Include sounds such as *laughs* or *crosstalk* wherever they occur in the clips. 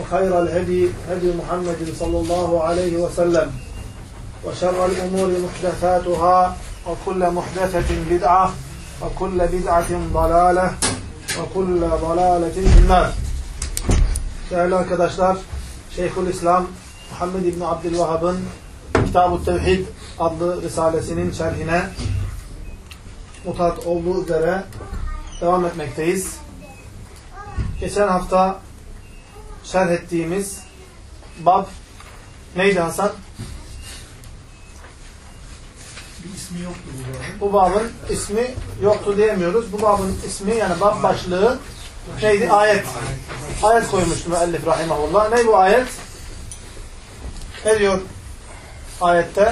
وخير الهدي هدي محمد صلى الله عليه وسلم وشر الأمور محدثاتها وكل محدثة بدعة وكل بدعة ضلالة وكل ضلالة في النار Değerli arkadaşlar, Şeyhül İslam Muhammed İbni Abdülvahhab'ın Kitab-ı Tevhid adlı risalesinin şerhine mutat olduğu üzere devam etmekteyiz. Geçen hafta şerh ettiğimiz bab neydi Hasan? Bir ismi yoktu bu babın. Bu babın ismi yoktu diyemiyoruz. Bu babın ismi yani bab başlığı neydi? Ayet. Ayet koymuştu müellif rahimahullah. Ne bu ayet? Ne diyor ayette?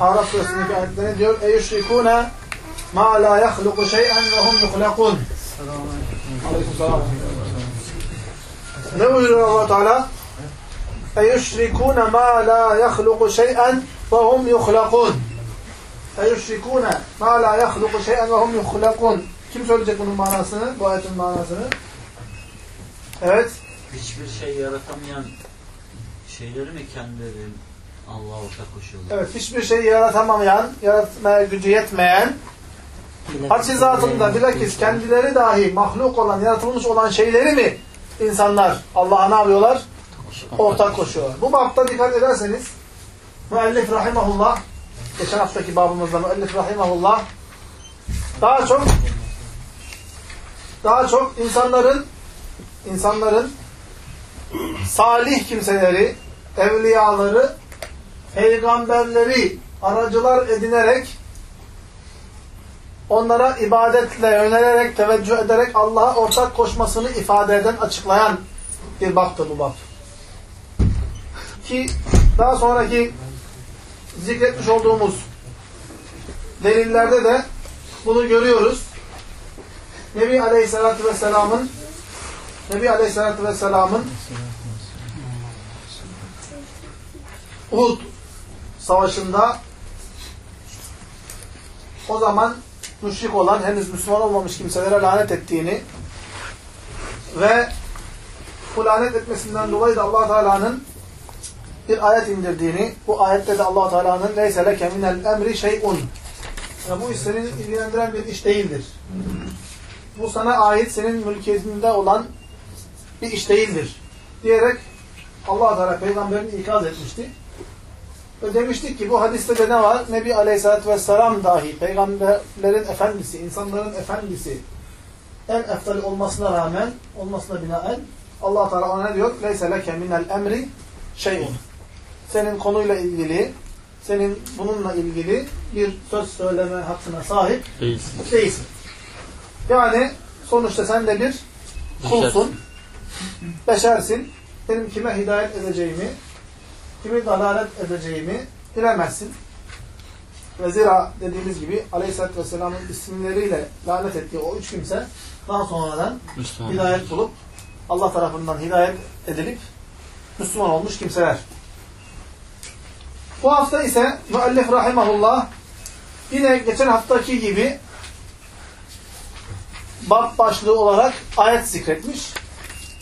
Arap suresindeki ayette ne diyor? Eyyüşrikûne ma la yahluku şey'en ve hum yuhlakun. Aleykümselam. Ne buyuruyor allah Teala? La yahluku şey'en ve hum yuhlakun. Eyyüşrikûne ma la yahluku şey'en ve hum yuhlakun. Kim söyleyecek bunun manasını? Bu ayetin manasını? Evet. Hiçbir şey yaratamayan şeyleri mi kendileri Allah'a ortak koşuyorlar? Evet. Hiçbir şey yaratamayan, yaratmaya gücü yetmeyen, Hadsi zatında bilakis kendileri dahi mahluk olan, yaratılmış olan şeyleri mi insanlar Allah'a ne yapıyorlar? Ortak koşuyorlar. Bu bapta dikkat ederseniz müellif rahimahullah geçen haftaki babımızda müellif rahimahullah daha çok daha çok insanların insanların salih kimseleri, evliyaları, peygamberleri aracılar edinerek onlara ibadetle yönelerek, teveccüh ederek Allah'a ortak koşmasını ifade eden, açıklayan bir baptı bu bab. Ki daha sonraki zikretmiş olduğumuz delillerde de bunu görüyoruz. Nebi Aleyhisselatü Vesselam'ın Nebi Aleyhisselatü Vesselam'ın Uhud savaşında o zaman müşrik olan, henüz Müslüman olmamış kimselere lanet ettiğini ve bu lanet etmesinden dolayı da allah Teala'nın bir ayet indirdiğini, bu ayette de allah Teala'nın neyse leke minel emri şey'un yani bu iş seni ilgilendiren bir iş değildir. Bu sana ait, senin mülkiyetinde olan bir iş değildir. Diyerek allah Teala peygamberini ikaz etmişti. Ve demiştik ki bu hadiste de ne var? Nebi Aleyhisselatü Vesselam dahi peygamberlerin efendisi, insanların efendisi en eftali olmasına rağmen, olmasına binaen allah Teala ona ne diyor? Leyse leke minel emri şeyun. Senin konuyla ilgili, senin bununla ilgili bir söz söyleme hakkına sahip Değilsin. değilsin. Yani sonuçta sen de bir kulsun, beşersin. Benim kime hidayet edeceğimi, kimi dalalet edeceğimi bilemezsin. Ve zira dediğimiz gibi Aleyhisselatü Vesselam'ın isimleriyle lanet ettiği o üç kimse daha sonradan Müslüman. hidayet bulup Allah tarafından hidayet edilip Müslüman olmuş kimseler. Bu hafta ise müellif rahimahullah yine geçen haftaki gibi bab başlığı olarak ayet zikretmiş.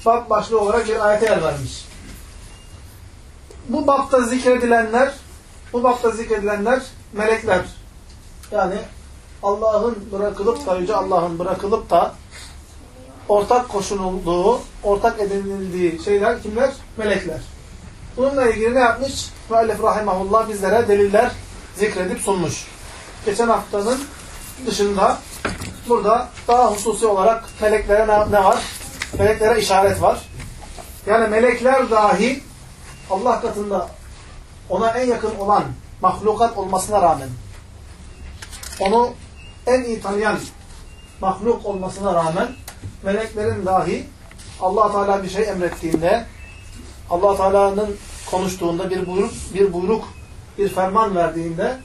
Bab başlığı olarak bir ayete yer vermiş. Bu bapta zikredilenler bu bapta zikredilenler melekler. Yani Allah'ın bırakılıp da Yüce Allah'ın bırakılıp da ortak koşulduğu, ortak edinildiği şeyler kimler? Melekler. Bununla ilgili ne yapmış? Müellif Rahimahullah bizlere deliller zikredip sunmuş. Geçen haftanın dışında burada daha hususi olarak meleklere ne var? Meleklere işaret var. Yani melekler dahi Allah katında ona en yakın olan mahlukat olmasına rağmen onu en iyi tanıyan mahluk olmasına rağmen meleklerin dahi allah Teala bir şey emrettiğinde allah Teala'nın konuştuğunda bir buyruk, bir buyruk, bir ferman verdiğinde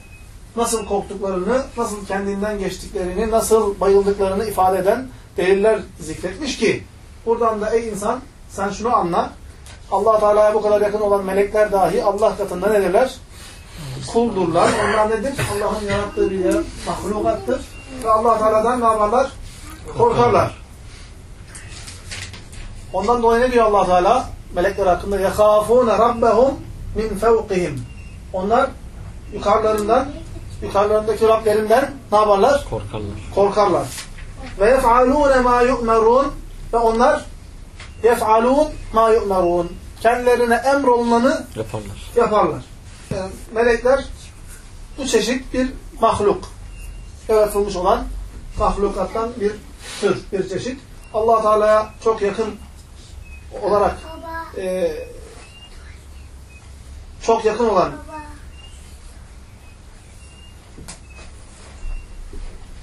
nasıl korktuklarını, nasıl kendinden geçtiklerini, nasıl bayıldıklarını ifade eden deliller zikretmiş ki buradan da ey insan sen şunu anla Allah Teala'ya bu kadar yakın olan melekler dahi Allah katında nedirler? Kuldurlar. Onlar nedir? Allah'ın yarattığı bir mahlukattır. Ve Allah Teala'dan ne yaparlar? Korkarlar. Ondan dolayı ne diyor Allah Teala? Melekler hakkında يَخَافُونَ رَبَّهُمْ min fevqihim. Onlar yukarılarından, yukarılarındaki Rablerinden ne yaparlar? Korkarlar. Korkarlar. Ve yef'alûne mâ yu'merûn ve onlar yef'alûn mâ yu'merûn. Kendilerine emrolunanı Yaparlar. yaparlar. Yani melekler bu çeşit bir mahluk. Yaratılmış olan mahlukattan bir tür, bir çeşit. allah Teala'ya çok yakın olarak e, çok yakın olan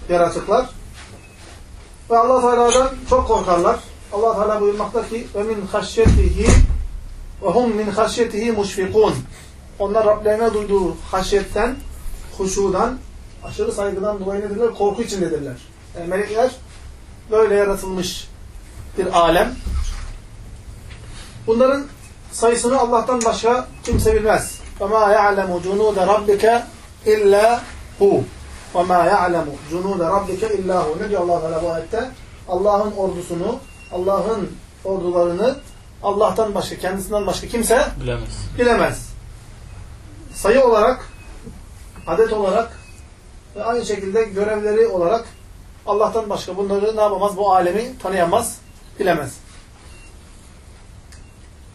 yaratıklar ve allah Teala'dan çok korkarlar. allah Teala buyurmakta ki ve min haşyetihi ve hum min haşyetihi muşfikun. Onlar Rablerine duyduğu haşyetten, huşudan, aşırı saygıdan dolayı nedirler? Korku içindedirler. Yani melekler böyle yaratılmış bir alem. Bunların sayısını Allah'tan başka kimse bilmez. وَمَا يَعْلَمُ جُنُودَ رَبِّكَ اِلَّا هُ وَمَا يَعْلَمُ جُنُودَ رَبِّكَ اِلَّا هُ Ne diyor allah Teala bu ayette? Allah'ın ordusunu, Allah'ın ordularını Allah'tan başka, kendisinden başka kimse Bilemez. bilemez. Sayı olarak, adet olarak ve aynı şekilde görevleri olarak Allah'tan başka bunları ne yapamaz? Bu alemi tanıyamaz, bilemez.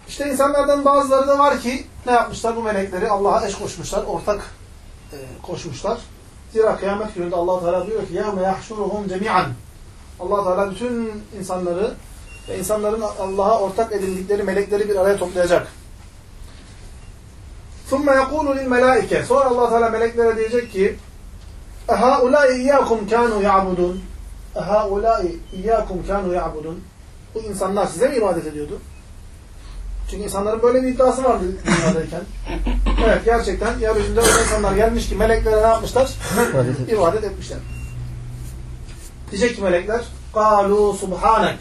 İşte insanlardan bazıları da var ki ne yapmışlar? Bu melekleri Allah'a eş koşmuşlar, ortak e, koşmuşlar. Zira kıyamet gününde allah Teala diyor ki يَوْمَ يَحْشُرُهُمْ جَمِيعًا allah Teala bütün insanları ve insanların Allah'a ortak edindikleri melekleri bir araya toplayacak. ثُمَّ يَقُولُ لِلْمَلَائِكَ Sonra allah Teala meleklere diyecek ki اَهَاُولَٰئِ اِيَّاكُمْ كَانُوا يَعْبُدُونَ اَهَاُولَٰئِ اِيَّاكُمْ كَانُوا يَعْبُدُونَ Bu insanlar size mi ibadet ediyordu? Çünkü insanların böyle bir iddiası vardı dünyadayken. *laughs* Evet gerçekten yeryüzünde öyle insanlar gelmiş ki meleklere ne yapmışlar? İbadet etmişler. Diyecek ki melekler قَالُوا subhanek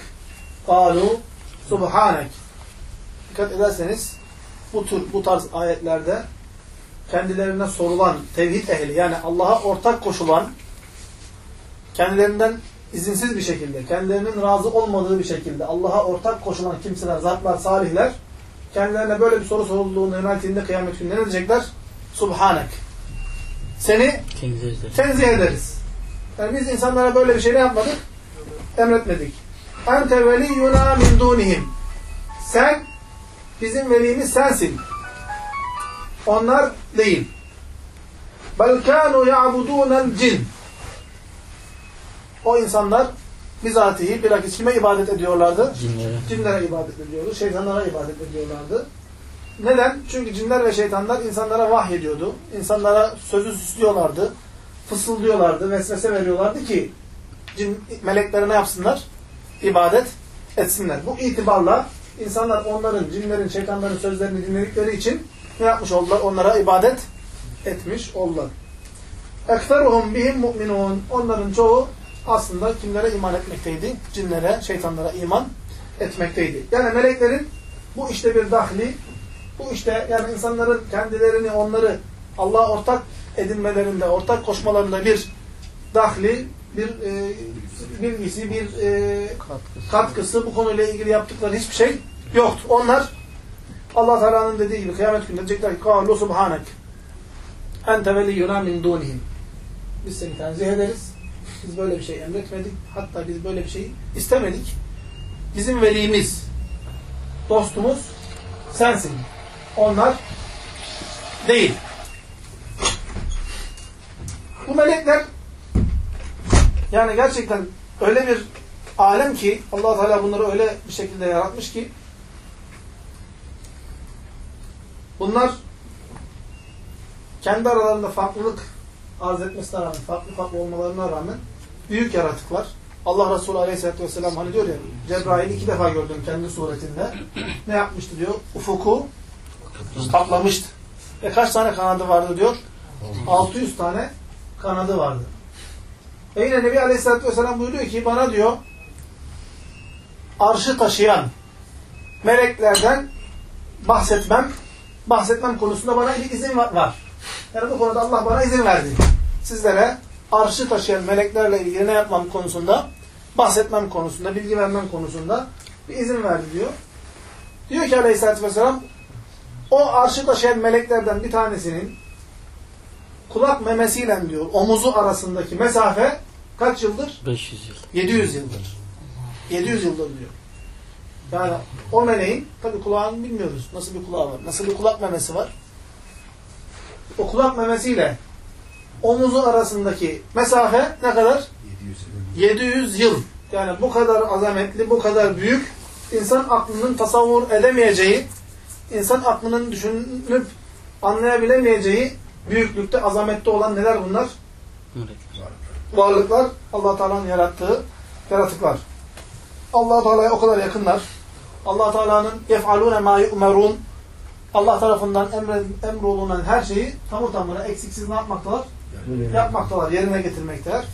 قَالُوا subhanek Dikkat ederseniz bu tür bu tarz ayetlerde kendilerine sorulan tevhid ehli yani Allah'a ortak koşulan kendilerinden izinsiz bir şekilde, kendilerinin razı olmadığı bir şekilde Allah'a ortak koşulan kimseler, zatlar, salihler kendilerine böyle bir soru sorulduğunu yöneltiğinde kıyamet günü ne diyecekler? Subhanek. Seni Tenzih eder. tenzih ederiz. Yani biz insanlara böyle bir şey ne yapmadık? Emretmedik. Ente veliyyuna min dunihim. Sen bizim velimiz sensin. Onlar değil. Bel kânu ya'budûnel cin. O insanlar bizatihi bilakis kime ibadet ediyorlardı? Cinlere. Cinlere ibadet ediyordu. Şeytanlara ibadet ediyorlardı. Neden? Çünkü cinler ve şeytanlar insanlara vahyediyordu. İnsanlara sözü süslüyorlardı. Fısıldıyorlardı. Vesvese veriyorlardı ki cin, meleklere ne yapsınlar? İbadet etsinler. Bu itibarla insanlar onların, cinlerin, şeytanların sözlerini dinledikleri için ne yapmış oldular? Onlara ibadet etmiş oldular. Ekferuhum bihim mu'minun. Onların çoğu aslında kimlere iman etmekteydi? Cinlere, şeytanlara iman etmekteydi. Yani meleklerin bu işte bir dahli, bu işte yani insanların kendilerini, onları Allah'a ortak edinmelerinde, ortak koşmalarında bir dahli, bir e, bilgisi, bir e, katkısı. bu konuyla ilgili yaptıkları hiçbir şey yoktu. Onlar Allah Teala'nın dediği gibi kıyamet günü diyecekler ki "Kâlu subhanek ente veliyyuna min dunihim." Biz seni tenzih ederiz. Biz böyle bir şey emretmedik. Hatta biz böyle bir şey istemedik. Bizim velimiz, dostumuz sensin. Onlar değil. Bu melekler yani gerçekten öyle bir alem ki allah Teala bunları öyle bir şekilde yaratmış ki bunlar kendi aralarında farklılık arz etmesine rağmen, farklı farklı olmalarına rağmen büyük yaratıklar. Allah Resulü Aleyhisselatü Vesselam hani diyor ya Cebrail'i iki defa gördüm kendi suretinde. Ne yapmıştı diyor? Ufuku Kaplamıştı. Ve kaç tane kanadı vardı diyor? 600 tane kanadı vardı. Ve yine Nebi Aleyhisselatü Vesselam buyuruyor ki bana diyor arşı taşıyan meleklerden bahsetmem bahsetmem konusunda bana bir izin var. Yani bu konuda Allah bana izin verdi. Sizlere arşı taşıyan meleklerle ilgili ne yapmam konusunda bahsetmem konusunda, bilgi vermem konusunda bir izin verdi diyor. Diyor ki Aleyhisselatü Vesselam o arşı taşıyan meleklerden bir tanesinin kulak memesiyle diyor omuzu arasındaki mesafe kaç yıldır? 500 yıl. 700 yıldır. 700 yıldır diyor. Yani o meleğin, tabi kulağını bilmiyoruz. Nasıl bir kulağı var? Nasıl bir kulak memesi var? O kulak memesiyle omuzu arasındaki mesafe ne kadar? 700 yıl. Yani bu kadar azametli, bu kadar büyük, insan aklının tasavvur edemeyeceği, insan aklının düşünüp anlayabilemeyeceği büyüklükte, azamette olan neler bunlar? Varlıklar allah Teala'nın yarattığı yaratıklar. allah Teala'ya o kadar yakınlar. allah Teala'nın yef'alûne mâ yu'merûn Allah tarafından emrolunan her şeyi tamı tamına eksiksiz ne yapmaktalar? Yapmaktalar, yerine getirmekteler.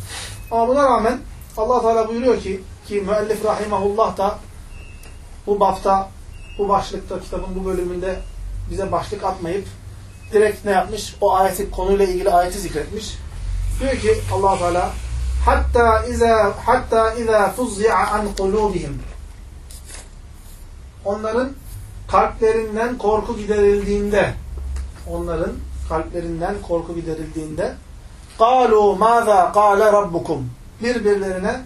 Ama buna rağmen allah Teala buyuruyor ki ki müellif rahimahullah da bu bapta, bu başlıkta, kitabın bu bölümünde bize başlık atmayıp direkt ne yapmış? O ayeti, konuyla ilgili ayeti zikretmiş. Diyor ki allah Teala hatta iza hatta iza fuzzi'a an kulubihim onların kalplerinden korku giderildiğinde onların kalplerinden korku giderildiğinde قَالُوا مَاذَا قَالَ رَبُّكُمْ birbirlerine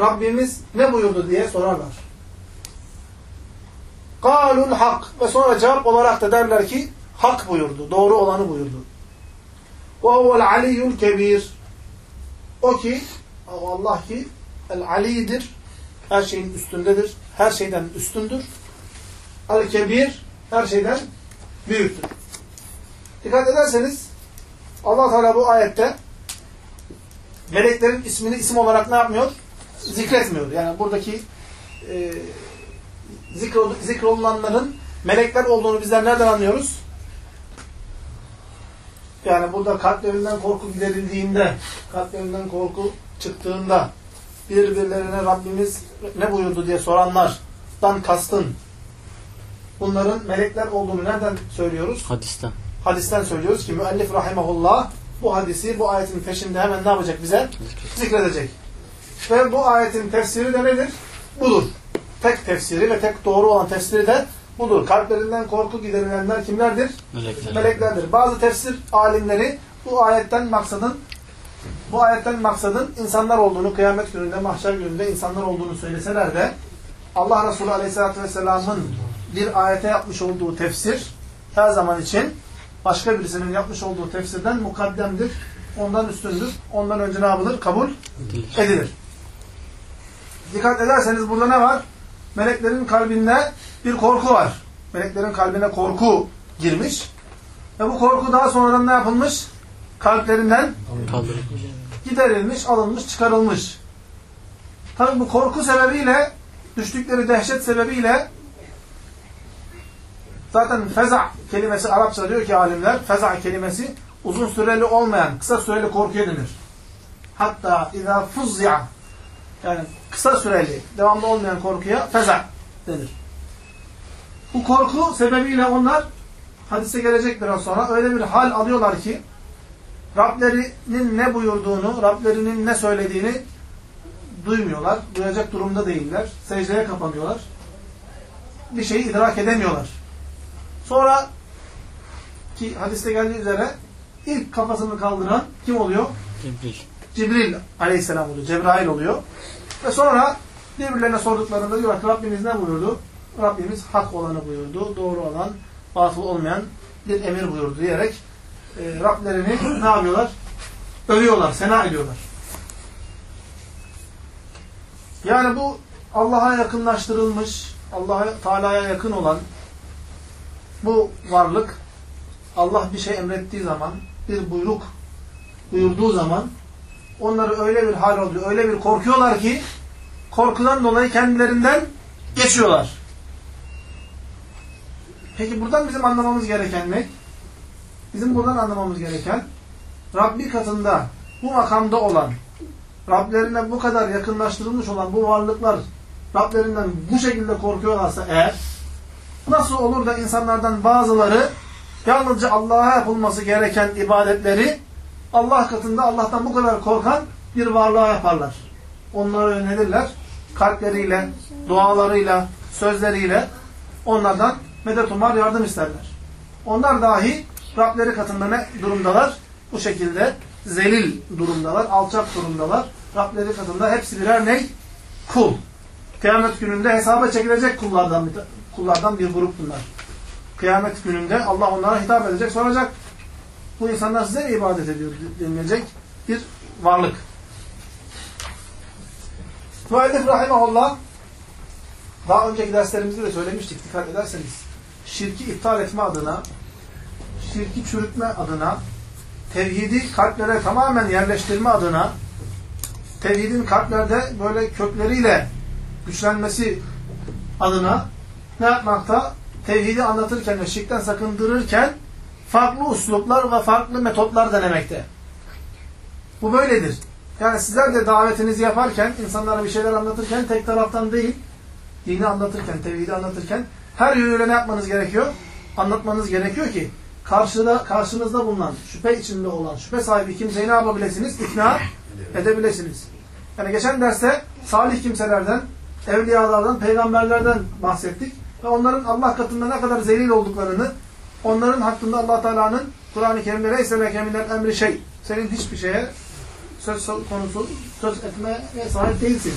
Rabbimiz ne buyurdu diye sorarlar. قَالُوا hak ve sonra cevap olarak da derler ki hak buyurdu, doğru olanı buyurdu. وَهُوَ الْعَلِيُّ الْكَبِيرُ O ki, o Allah ki El-Ali'dir, her şeyin üstündedir, her şeyden üstündür. El-Kebir, her şeyden büyüktür. Dikkat ederseniz allah Teala bu ayette meleklerin ismini isim olarak ne yapmıyor? Zikretmiyor. Yani buradaki e, zikrol, zikrolunanların melekler olduğunu bizler nereden anlıyoruz? Yani burada kalplerinden korku giderildiğinde, kalplerinden korku çıktığında birbirlerine Rabbimiz ne buyurdu diye soranlardan kastın bunların melekler olduğunu nereden söylüyoruz? Hadisten. Hadisten söylüyoruz ki müellif rahimahullah bu hadisi bu ayetin peşinde hemen ne yapacak bize? Zikredecek. Ve bu ayetin tefsiri de nedir? Budur. Tek tefsiri ve tek doğru olan tefsiri de budur. Kalplerinden korku giderilenler kimlerdir? Melekler. meleklerdir. Bazı tefsir alimleri bu ayetten maksadın bu ayetten maksadın insanlar olduğunu, kıyamet gününde, mahşer gününde insanlar olduğunu söyleseler de Allah Resulü Aleyhisselatü Vesselam'ın bir ayete yapmış olduğu tefsir her zaman için başka birisinin yapmış olduğu tefsirden mukaddemdir. Ondan üstündür. Ondan önce ne yapılır? Kabul Edilir. edilir. Dikkat ederseniz burada ne var? Meleklerin kalbinde bir korku var. Meleklerin kalbine korku girmiş. Ve bu korku daha sonradan ne yapılmış? Kalplerinden Kaldırılmış. giderilmiş, alınmış, çıkarılmış. Tabi bu korku sebebiyle, düştükleri dehşet sebebiyle zaten feza kelimesi Arapça diyor ki alimler, feza kelimesi uzun süreli olmayan, kısa süreli korkuya denir. Hatta izâ fuzzi'a yani kısa süreli, devamlı olmayan korkuya feza denir. Bu korku sebebiyle onlar hadise gelecek biraz sonra öyle bir hal alıyorlar ki Rablerinin ne buyurduğunu, Rablerinin ne söylediğini duymuyorlar. Duyacak durumda değiller. Secdeye kapanıyorlar. Bir şeyi idrak edemiyorlar. Sonra ki hadiste geldiği üzere ilk kafasını kaldıran kim oluyor? Cibril. Cibril aleyhisselam oluyor. Cebrail oluyor. Ve sonra birbirlerine sorduklarında diyorlar ki Rabbimiz ne buyurdu? Rabbimiz hak olanı buyurdu. Doğru olan, batıl olmayan bir emir buyurdu diyerek e, Rablerini ne yapıyorlar? Övüyorlar, sena ediyorlar. Yani bu Allah'a yakınlaştırılmış, Allah'a Teala'ya yakın olan bu varlık Allah bir şey emrettiği zaman, bir buyruk buyurduğu zaman onları öyle bir hal oluyor, öyle bir korkuyorlar ki korkudan dolayı kendilerinden geçiyorlar. Peki buradan bizim anlamamız gereken ne? Bizim buradan anlamamız gereken Rabbi katında bu makamda olan Rablerine bu kadar yakınlaştırılmış olan bu varlıklar Rablerinden bu şekilde korkuyorlarsa eğer nasıl olur da insanlardan bazıları yalnızca Allah'a yapılması gereken ibadetleri Allah katında Allah'tan bu kadar korkan bir varlığa yaparlar. Onlara yönelirler. Kalpleriyle, dualarıyla, sözleriyle onlardan medet umar yardım isterler. Onlar dahi Rableri katında ne durumdalar? Bu şekilde zelil durumdalar, alçak durumdalar. Rableri katında hepsi birer ne? Kul. Kıyamet gününde hesaba çekilecek kullardan bir, kullardan bir grup bunlar. Kıyamet gününde Allah onlara hitap edecek, soracak. Bu insanlar size ibadet ediyor denilecek bir varlık. Müellif Rahimahullah daha önceki derslerimizde de söylemiştik dikkat ederseniz. Şirki iptal etme adına, şirki çürütme adına, tevhidi kalplere tamamen yerleştirme adına, tevhidin kalplerde böyle kökleriyle güçlenmesi adına ne yapmakta? Tevhidi anlatırken ve şirkten sakındırırken farklı usluplar ve farklı metotlar denemekte. Bu böyledir. Yani sizler de davetinizi yaparken, insanlara bir şeyler anlatırken tek taraftan değil, dini anlatırken, tevhidi anlatırken her yönüyle ne yapmanız gerekiyor? Anlatmanız gerekiyor ki karşıda, karşınızda bulunan, şüphe içinde olan, şüphe sahibi kimseyi ne yapabilirsiniz? İkna edebilirsiniz. Yani geçen derste salih kimselerden, evliyalardan, peygamberlerden bahsettik. Ve onların Allah katında ne kadar zelil olduklarını, onların hakkında allah Teala'nın Kur'an-ı Kerim'de neyse lekeminden emri şey, senin hiçbir şeye söz konusu, söz etmeye sahip değilsin.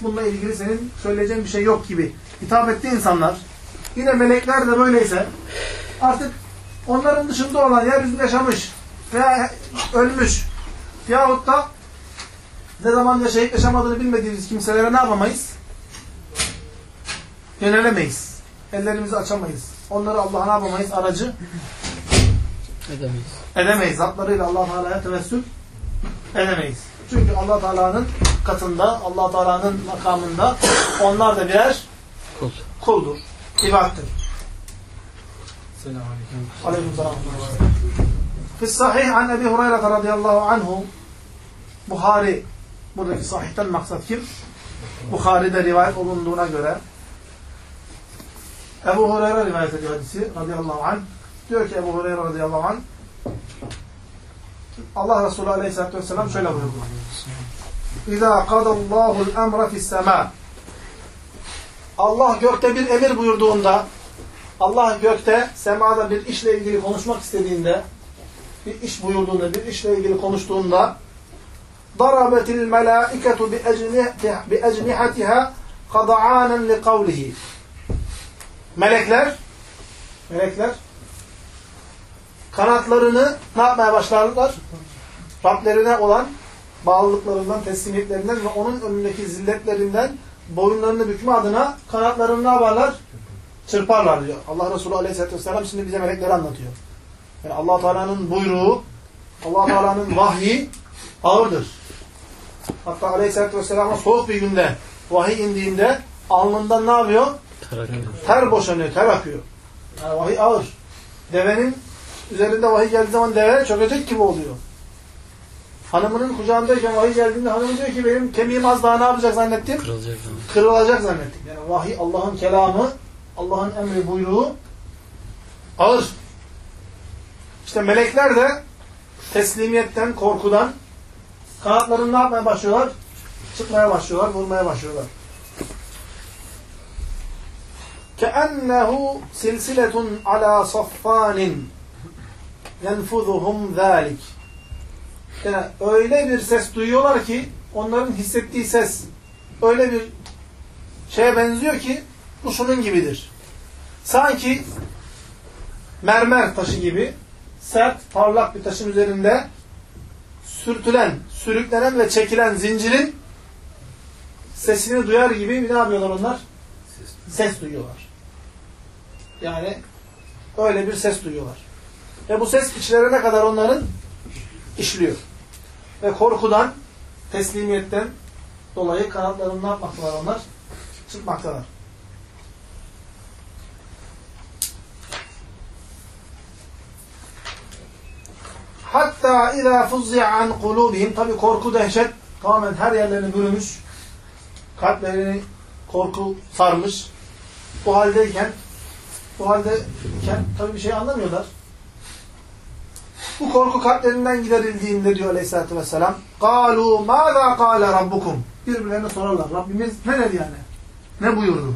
Bununla ilgili senin söyleyeceğin bir şey yok gibi hitap etti insanlar. Yine melekler de böyleyse artık onların dışında olan yeryüzünde yaşamış veya ölmüş yahut da ne zaman yaşayıp yaşamadığını bilmediğimiz kimselere ne yapamayız? Yönelemeyiz. Ellerimizi açamayız. Onları Allah'a ne yapamayız? Aracı Edemeyiz. edemeyiz. Zatlarıyla Allah Teala'ya tevessül edemeyiz. Çünkü Allah Teala'nın katında, Allah Teala'nın makamında onlar da birer Kul. kuldur, ibadettir. Selamünaleyküm. Aleykümselam. Fis sahih an Ebi Hureyre radıyallahu anhu Buhari buradaki sahihten maksat kim? Bukhari'de rivayet olunduğuna göre Ebu Hureyre rivayet ediyor hadisi radıyallahu anh. Diyor ki Ebu Hureyre radıyallahu anh Allah Resulü aleyhissalatü vesselam şöyle buyurdu. İzâ kadallâhu'l emre fissemâ Allah gökte bir emir buyurduğunda Allah gökte semada bir işle ilgili konuşmak istediğinde bir iş buyurduğunda, bir işle ilgili konuştuğunda darabetil melâiketu bi ecnihatiha kada'anen Melekler melekler kanatlarını ne yapmaya başlarlar? Rablerine olan bağlılıklarından, teslimiyetlerinden ve onun önündeki zilletlerinden boyunlarını bükme adına kanatlarını ne yaparlar? Çırparlar diyor. Allah Resulü Aleyhisselatü Vesselam şimdi bize melekleri anlatıyor. Yani allah Teala'nın buyruğu, allah Teala'nın vahyi ağırdır. Hatta Aleyhisselatü Vesselam'a soğuk bir günde vahiy indiğinde alnından ne yapıyor? Ter boşanıyor, ter akıyor. Yani vahiy ağır. Devenin üzerinde vahiy geldiği zaman deve çökecek gibi oluyor. Hanımının kucağındayken vahiy geldiğinde hanım diyor ki benim kemiğim az daha ne yapacak zannettim? Kırılacak zaman. Kırılacak zannettim. Yani vahiy Allah'ın kelamı, Allah'ın emri buyruğu ağır. İşte melekler de teslimiyetten, korkudan kanatlarını ne yapmaya başlıyorlar? Çıkmaya başlıyorlar, vurmaya başlıyorlar. كَأَنَّهُ سِلْسِلَةٌ عَلَى صَفَّانٍ يَنْفُذُهُمْ ذَٰلِكِ yani öyle bir ses duyuyorlar ki onların hissettiği ses öyle bir şeye benziyor ki bu şunun gibidir. Sanki mermer taşı gibi sert, parlak bir taşın üzerinde sürtülen, sürüklenen ve çekilen zincirin sesini duyar gibi ne yapıyorlar onlar? Ses duyuyorlar. Yani öyle bir ses duyuyorlar. Ve bu ses içlerine kadar onların işliyor. Ve korkudan, teslimiyetten dolayı kanatlarını ne yapmaktalar onlar? Çıkmaktalar. Hatta izâ fuzzi'a an kulûbihim. Tabi korku, dehşet tamamen her yerlerini bürümüş. Kalplerini korku sarmış. Bu haldeyken bu haldeyken tabi bir şey anlamıyorlar. Bu korku kalplerinden giderildiğinde diyor Aleyhisselatü Vesselam قَالُوا مَاذَا قَالَ رَبُّكُمْ Birbirlerine sorarlar. Rabbimiz ne dedi yani? Ne buyurdu?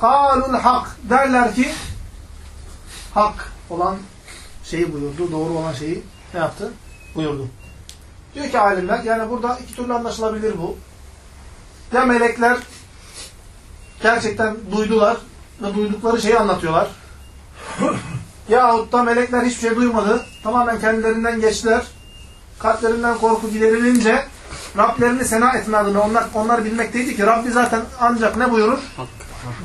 قَالُوا الْحَقِّ Derler ki hak olan şeyi buyurdu. Doğru olan şeyi ne yaptı? Buyurdu. Diyor ki alimler yani burada iki türlü anlaşılabilir bu. Ya melekler gerçekten duydular ve duydukları şeyi anlatıyorlar. Yahut da melekler hiçbir şey duymadı. Tamamen kendilerinden geçtiler. Kalplerinden korku giderilince Rablerini sena etme adına onlar, onlar bilmekteydi ki Rabbi zaten ancak ne buyurur? Hak.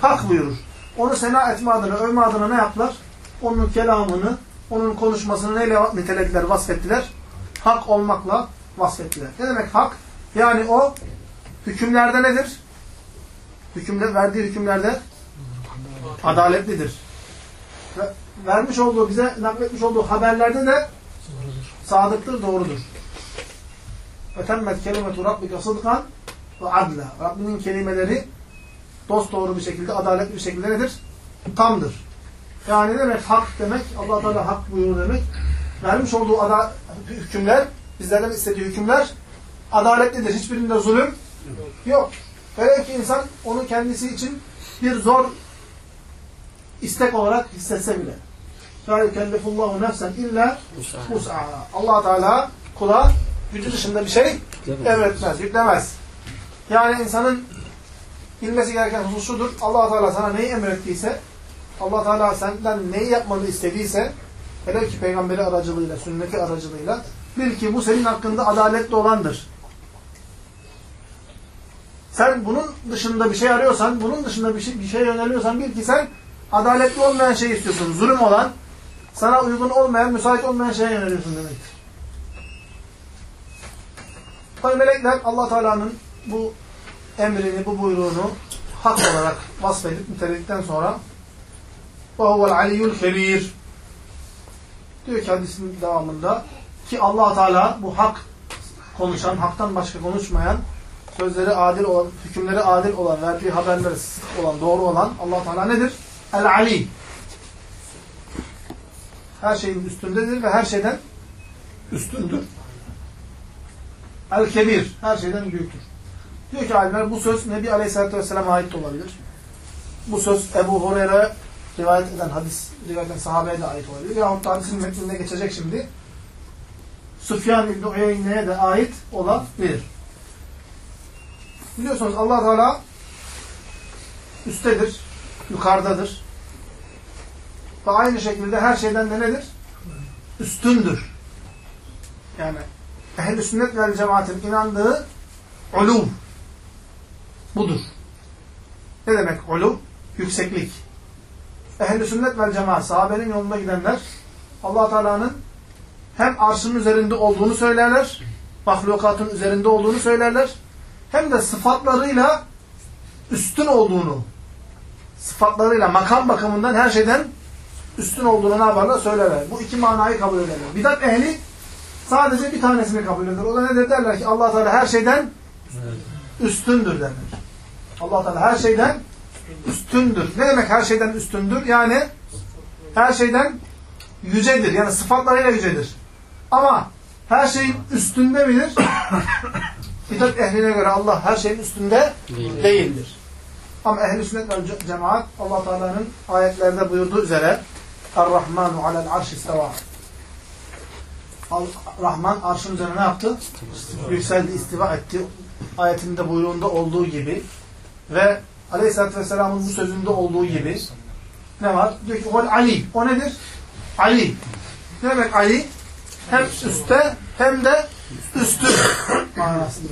Hak buyurur. Onu sena etme adına, övme adına ne yaptılar? Onun kelamını, onun konuşmasını neyle nitelediler, vasfettiler? Hak olmakla vasfettiler. Ne demek hak? Yani o hükümlerde nedir? Hükümde, verdiği hükümlerde adaletlidir. Ve vermiş olduğu, bize nakletmiş olduğu haberlerde de sadıktır, doğrudur. Kelimetu rabbike sıdkan ve adla. Rabbinin kelimeleri dost doğru bir şekilde, adaletli bir şekilde nedir? Tamdır. Yani ne demek hak demek? allah Teala hak buyurur demek. Vermiş olduğu ada hükümler, bizlerden istediği hükümler adaletlidir. Hiçbirinde zulüm yok. Velev ki insan onu kendisi için bir zor istek olarak hissetse bile. La yükellifullahu nefsen illa mus'aha. allah Teala kula gücü dışında bir şey emretmez, yüklemez. Yani insanın bilmesi gereken husus şudur. allah Teala sana neyi emrettiyse, allah Teala senden neyi yapmanı istediyse, hele ki peygamberi aracılığıyla, sünneti aracılığıyla, bil ki bu senin hakkında adaletli olandır. Sen bunun dışında bir şey arıyorsan, bunun dışında bir şey, bir şey yöneliyorsan bil ki sen adaletli olmayan şey istiyorsun. Zulüm olan, sana uygun olmayan, müsait olmayan şeye yöneliyorsun demektir. Tabi melekler allah Teala'nın bu emrini, bu buyruğunu hak olarak vasfedip niteledikten sonra وَهُوَ الْعَلِيُّ الْكَب۪يرِ diyor ki hadisin devamında ki allah Teala bu hak konuşan, haktan başka konuşmayan, sözleri adil olan, hükümleri adil olan, verdiği haberleri sıdk olan, doğru olan allah Teala nedir? El-Ali. Her şeyin üstündedir ve her şeyden üstündür. El-Kebir. Her şeyden büyüktür. Diyor ki alimler bu söz Nebi Aleyhisselatü Vesselam'a ait olabilir. Bu söz Ebu Hureyre rivayet eden hadis, rivayet eden sahabeye de ait olabilir. Yahut da hadisin metninde geçecek şimdi. Süfyan İbni Uyeyne'ye de ait olabilir. Biliyorsunuz allah Teala üsttedir, yukarıdadır. Ve aynı şekilde her şeyden de nedir? Üstündür. Yani ehl-i sünnet vel cemaatin inandığı uluv budur. Ne demek uluv? Yükseklik. Ehl-i sünnet vel cemaat, sahabenin yolunda gidenler allah Teala'nın hem arşının üzerinde olduğunu söylerler, mahlukatın üzerinde olduğunu söylerler, hem de sıfatlarıyla üstün olduğunu, sıfatlarıyla makam bakımından her şeyden üstün olduğunu ne yaparlar? Söylerler. Bu iki manayı kabul ederler. Bidat ehli sadece bir tanesini kabul eder. O da nedir? Derler ki allah Teala her şeyden üstündür derler. allah Teala her şeyden üstündür. Ne demek her şeyden üstündür? Yani her şeyden yücedir. Yani sıfatlarıyla yücedir. Ama her şeyin üstünde midir? *coughs* Bidat ehline göre Allah her şeyin üstünde Değil. değildir. Ama ehl-i sünnet ve cemaat allah Teala'nın ayetlerde buyurduğu üzere Er-Rahmanu alel arş isteva. Rahman arşın üzerine ne yaptı? Yükseldi, istiva etti. Ayetinde buyruğunda olduğu gibi ve Aleyhisselatü Vesselam'ın bu sözünde olduğu gibi ne var? Diyor ki o Ali. O nedir? Ali. Ne demek Ali? Hem üstte hem de üstün manasıdır.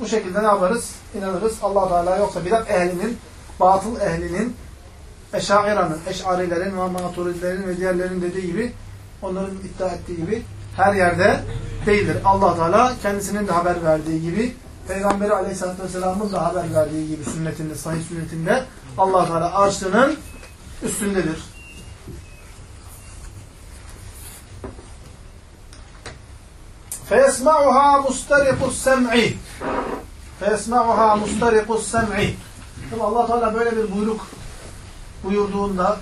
Bu şekilde ne yaparız? İnanırız. allah Teala yoksa bidat ehlinin, batıl ehlinin, Eşairanın, Eşarilerin ve Maturidilerin ve diğerlerinin dediği gibi onların iddia ettiği gibi her yerde değildir. allah Teala kendisinin de haber verdiği gibi Peygamberi Aleyhisselatü Vesselam'ın da haber verdiği gibi sünnetinde, sahih sünnetinde allah Teala arşının üstündedir. فَيَسْمَعُهَا مُسْتَرِقُ السَّمْعِ فَيَسْمَعُهَا مُسْتَرِقُ السَّمْعِ Allah Teala böyle bir buyruk buyurduğunda,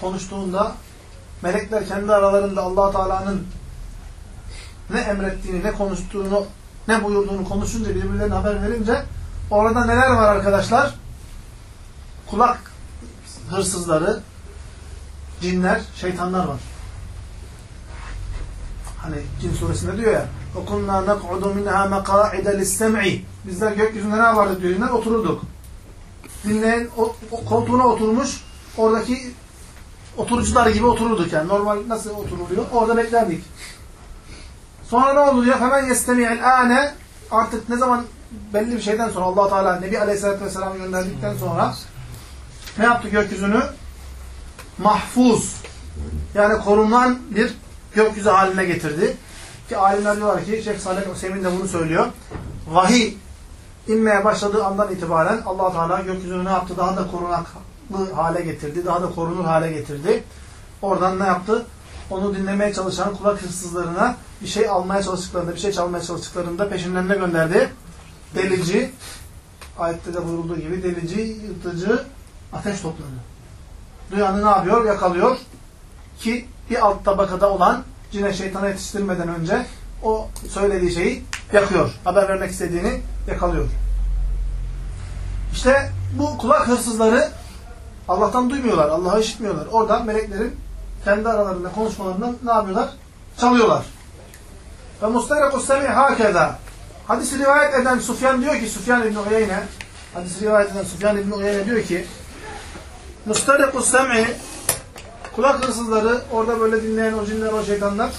konuştuğunda melekler kendi aralarında allah Teala'nın ne emrettiğini, ne konuştuğunu, ne buyurduğunu konuşunca, birbirlerine haber verince orada neler var arkadaşlar? Kulak hırsızları, cinler, şeytanlar var. Hani Cin suresinde diyor ya وَكُنَّا نَقْعُدُ مِنْهَا مَقَاعِدَ لِسْسَمْعِ Bizler gökyüzünde ne vardı diyor? Otururduk. Dinleyen, o, o, koltuğuna oturmuş, oradaki oturucular gibi otururduk yani. Normal nasıl oturuluyor? Orada beklerdik. Sonra ne oldu diyor? Hemen yestemi'el ane artık ne zaman belli bir şeyden sonra allah Teala Nebi Aleyhisselatü Vesselam'ı gönderdikten sonra ne yaptı gökyüzünü? Mahfuz. Yani korunan bir gökyüzü haline getirdi. Ki alimler diyorlar ki Şeyh Salih Hüseyin de bunu söylüyor. Vahiy inmeye başladığı andan itibaren allah Teala gökyüzünü ne yaptı? Daha da korunaklı hale getirdi. Daha da korunur hale getirdi. Oradan ne yaptı? Onu dinlemeye çalışan kulak hırsızlarına bir şey almaya çalıştıklarında, bir şey çalmaya çalıştıklarında peşinden ne gönderdi? Delici, ayette de buyurulduğu gibi delici, yırtıcı ateş topları. Duyanı ne yapıyor? Yakalıyor. Ki bir alt tabakada olan cine şeytana yetiştirmeden önce o söylediği şeyi yakıyor. Haber vermek istediğini yakalıyor. İşte bu kulak hırsızları Allah'tan duymuyorlar. Allah'ı işitmiyorlar. Orada meleklerin kendi aralarında konuşmalarından ne yapıyorlar? Çalıyorlar. Ve mustaraku semi hakeza. Hadisi rivayet eden Sufyan diyor ki Sufyan İbni Uyeyne hadisi rivayet eden Sufyan İbni Uyeyne diyor ki mustaraku semi kulak hırsızları orada böyle dinleyen o cinler o şeytanlar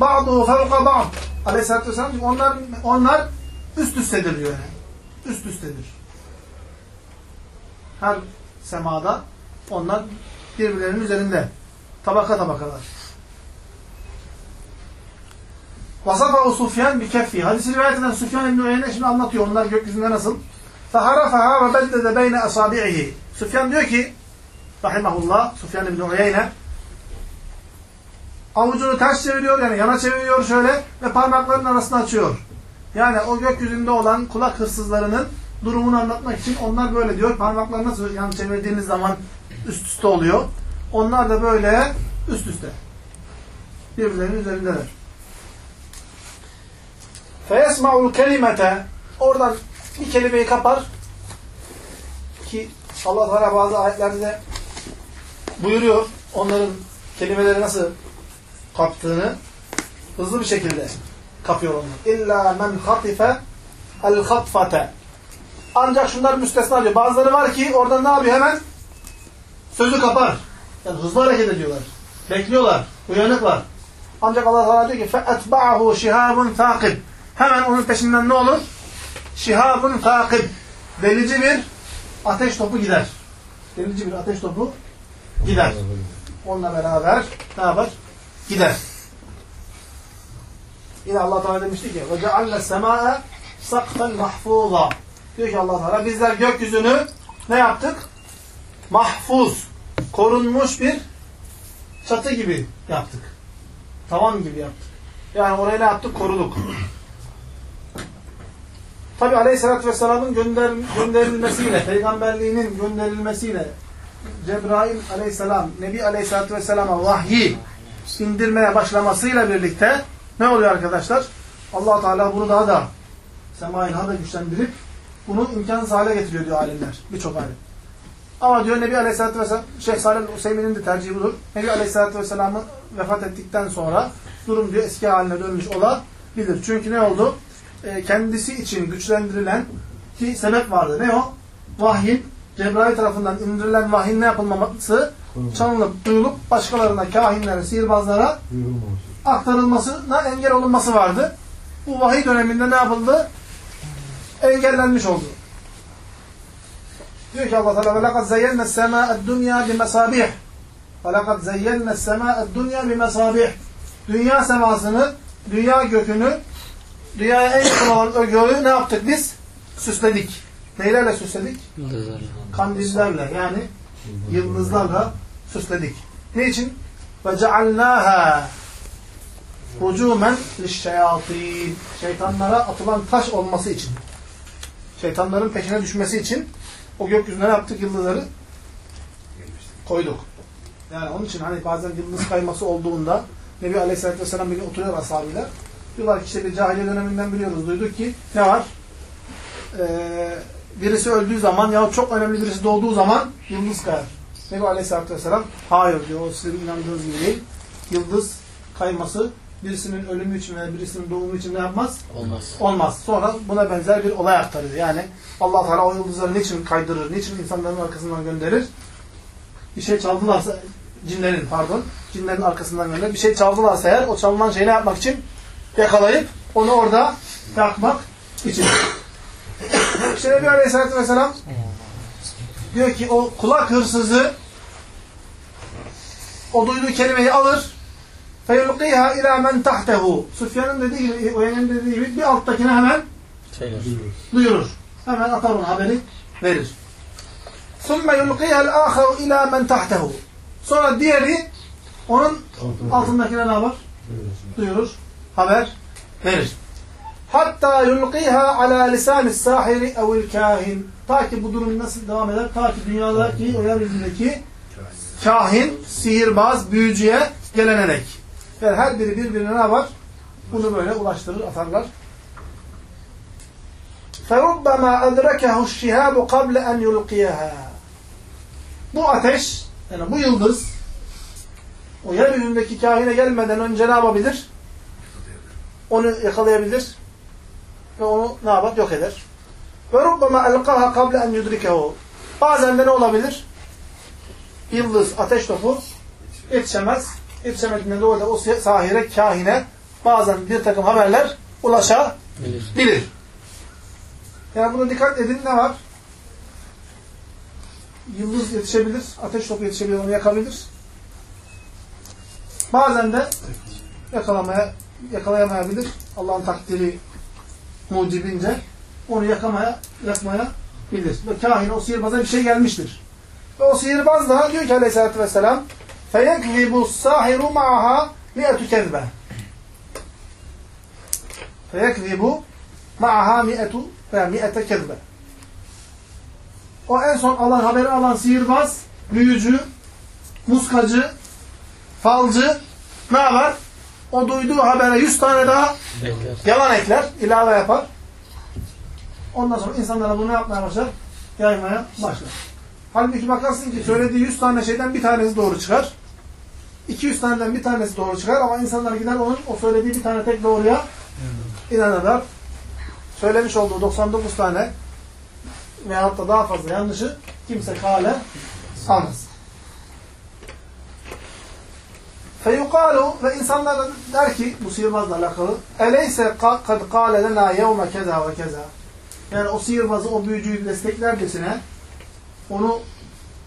Ba'du fevka ba'd. Aleyhisselatü Vesselam onlar, onlar üst üstedir diyor yani. Üst üstedir. Her semada onlar birbirlerinin üzerinde. Tabaka tabakalar. Vasafahu Sufyan bi keffi. Hadisi rivayet eden Sufyan İbn-i Uyeyne şimdi anlatıyor onlar gökyüzünde nasıl. Feharafaha ve beddede beyne asabi'ihi. Sufyan diyor ki rahimahullah, Sufyan İbn-i Uyeyne avucunu ters çeviriyor yani yana çeviriyor şöyle ve parmaklarının arasını açıyor. Yani o gökyüzünde olan kulak hırsızlarının durumunu anlatmak için onlar böyle diyor. Parmaklar nasıl yan çevirdiğiniz zaman üst üste oluyor. Onlar da böyle üst üste. Birbirlerinin üzerindeler. فَيَسْمَعُ الْكَلِمَةَ Oradan bir kelimeyi kapar ki Allah Teala bazı ayetlerde de buyuruyor onların kelimeleri nasıl kaptığını hızlı bir şekilde kapıyor onlar. İlla men hatife el hatfate. Ancak şunlar müstesna diyor. Bazıları var ki orada ne yapıyor hemen? Sözü kapar. Yani hızlı hareket ediyorlar. Bekliyorlar. Uyanıklar. Ancak Allah Teala diyor ki فَاَتْبَعَهُ شِهَابٌ ثَاقِبٌ Hemen onun peşinden ne olur? Şihabun takip. Delici bir ateş topu gider. Delici bir ateş topu gider. Onunla beraber ne yapar? gider. Yine Allah Teala demişti ki: "Ve cealle semaa sakfen mahfuza." Diyor ki Allah Teala bizler gökyüzünü ne yaptık? Mahfuz, korunmuş bir çatı gibi yaptık. Tavan gibi yaptık. Yani orayı ne yaptık? Koruduk. Tabi Aleyhisselatü Vesselam'ın gönder, gönderilmesiyle, peygamberliğinin gönderilmesiyle Cebrail Aleyhisselam, Nebi Aleyhisselatü Vesselam'a vahyi indirmeye başlamasıyla birlikte ne oluyor arkadaşlar? allah Teala bunu daha da semayı daha da güçlendirip bunu imkansız hale getiriyor diyor alimler. Birçok alim. Ama diyor Nebi Aleyhisselatü Vesselam, Şeyh Salih Hüseyin'in de tercihi budur. Nebi Aleyhisselatü Vesselam'ı vefat ettikten sonra durum diyor eski haline dönmüş olabilir. Çünkü ne oldu? kendisi için güçlendirilen ki sebep vardı. Ne o? Vahyin, Cebrail tarafından indirilen vahyin ne yapılmaması? Çalınıp, duyulup başkalarına, kahinlere, sihirbazlara aktarılmasına engel olunması vardı. Bu vahiy döneminde ne yapıldı? Engellenmiş oldu. Diyor ki Allah Teala وَلَقَدْ زَيَّنَّ السَّمَاءَ الدُّنْيَا بِمَصَابِحِ وَلَقَدْ زَيَّنَّ السَّمَاءَ الدُّنْيَا بِمَصَابِحِ Dünya semasını, dünya gökünü dünyaya en yakın olan o göğü ne yaptık biz? Süsledik. Neylerle süsledik? Yıldızlarla. Kandillerle yani yıldızlarla süsledik. Ne için? Ve cealnâhâ Rucumen lişşeyatin. Şeytanlara atılan taş olması için. Şeytanların peşine düşmesi için o gökyüzüne ne yaptık yıldızları? Koyduk. Yani onun için hani bazen yıldız kayması olduğunda Nebi Aleyhisselatü Vesselam bir oturuyor ashabıyla. Diyorlar ki işte bir cahiliye döneminden biliyoruz. Duyduk ki ne var? Ee, birisi öldüğü zaman ya çok önemli birisi doğduğu zaman yıldız kayar. Nebi Aleyhisselatü Vesselam hayır diyor. O sizin inandığınız gibi değil. Yıldız kayması birisinin ölümü için veya birisinin doğumu için ne yapmaz? Olmaz. Olmaz. Sonra buna benzer bir olay aktarıyor. Yani allah Teala o yıldızları niçin kaydırır, niçin insanların arkasından gönderir? Bir şey çaldılarsa, cinlerin pardon, cinlerin arkasından gönderir. Bir şey çaldılarsa eğer, o çalınan şeyi ne yapmak için? Yakalayıp, onu orada yakmak için. *laughs* İşte Nebi Aleyhisselatü Vesselam diyor ki o kulak hırsızı o duyduğu kelimeyi alır فَيُلْقِيهَا اِلَى مَنْ تَحْتَهُ Süfyan'ın dediği gibi, Uyen'in dediği gibi bir alttakine hemen Şeyler. duyurur. Hemen atar onu haberi verir. ثُمَّ يُلْقِيهَا الْآخَرُ اِلَى مَنْ تَحْتَهُ Sonra diğeri onun altındakine ne yapar? Duyurur. Haber verir. Hatta yulqiha ala lisan sahiri ev kahin. Ta ki bu durum nasıl devam eder? Ta ki dünyadaki o yeryüzündeki kahin, sihirbaz, büyücüye gelene dek. Yani her biri birbirine ne var? Bunu böyle ulaştırır, atarlar. فَرُبَّمَا أَدْرَكَهُ الشِّهَابُ قَبْلَ أَنْ يُلْقِيَهَا Bu ateş, yani bu yıldız, o yeryüzündeki kahine gelmeden önce ne yapabilir? Onu yakalayabilir ve onu ne yapar? Yok eder. Ve rubbama elkaha kable en yudrikehu. Bazen de ne olabilir? Yıldız, ateş topu yetişemez. Yetişemediğinden dolayı da o sahire, kahine bazen bir takım haberler ulaşabilir. Yani buna dikkat edin ne var? Yıldız yetişebilir, ateş topu yetişebilir, onu yakabilir. Bazen de yakalamaya yakalayamayabilir. Allah'ın takdiri mucibince onu yakamaya, yakmaya bilir. Ve kahin o sihirbaza bir şey gelmiştir. Ve o sihirbaz da diyor ki aleyhissalatü vesselam فَيَكْذِبُ السَّاحِرُ مَعَهَا مِئَةُ كَذْبَ فَيَكْذِبُ مَعَهَا مِئَةُ veya mi'ete kezbe. O en son alan haberi alan sihirbaz, büyücü, muskacı, falcı ne yapar? O duyduğu habere yüz tane daha Bekler. yalan ekler, ilave yapar. Ondan sonra insanlara bunu yapmaya başlar, yaymaya başlar. Halbuki bakarsın ki söylediği yüz tane şeyden bir tanesi doğru çıkar. 200 taneden bir tanesi doğru çıkar ama insanlar gider onun o söylediği bir tane tek doğruya inanırlar söylemiş olduğu 99 tane veyahut da daha fazla yanlışı kimse kale almaz. Feyukalu ve insanlar der ki bu sihirbazla alakalı eleyse kad kâle lenâ yevme keza ve keza yani o sihirbazı, o büyücüyü desteklercesine onu